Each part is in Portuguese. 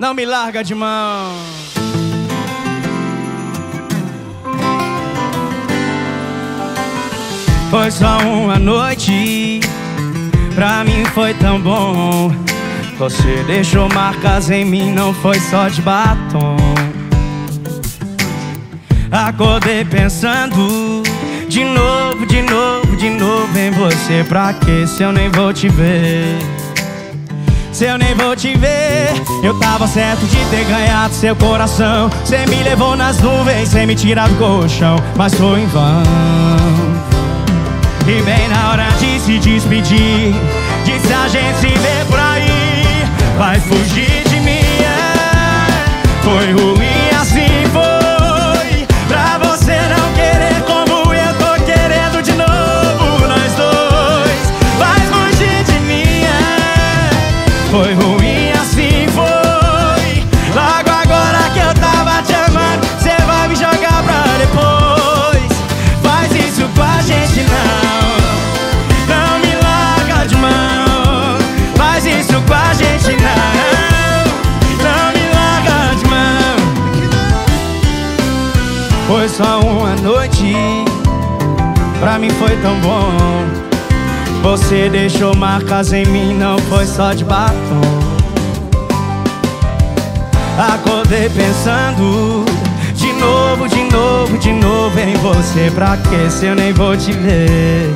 Não me larga de mão. Foi só uma noite, pra mim foi tão bom. Você deixou marcas em mim, não foi só de batom. Acordei pensando de novo, de novo, de novo em você. Pra que se eu nem vou te ver? Se eu nem vou te ver, eu tava certo de ter ganhado seu coração. Cê me levou nas nuvens, sem me tirar do colchão, mas foi em vão. E bem na hora de se despedir, disse a gente se vê por aí, vai fugir de mim. É. Foi ruim assim, foi. Pra você não querer como eu tô querendo de novo, nós dois. Vai fugir de mim. É. Foi ruim Foi só uma noite, pra mim foi tão bom. Você deixou marcas em mim, não foi só de batom. Acordei pensando de novo, de novo, de novo em você. Pra que se eu nem vou te ver?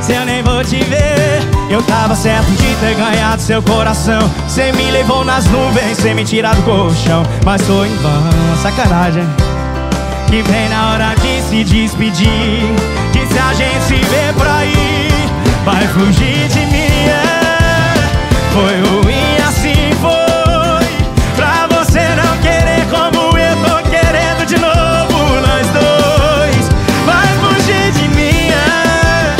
Se eu nem vou te ver, eu tava certo de ter ganhado seu coração. Cê me levou nas nuvens, sem me tirar do colchão. Mas foi em vão, sacanagem que vem na hora de se despedir. Que se a gente se vê por aí, vai fugir de mim. É. Foi ruim assim, foi. Pra você não querer como eu tô querendo de novo, nós dois. Vai fugir de mim. É.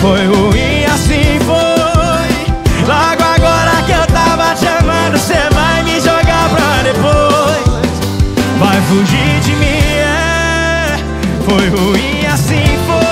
Foi ruim assim, foi. Logo agora que eu tava te amando, você vai me jogar pra depois. Vai fugir de mim. Foi ruim assim, foi.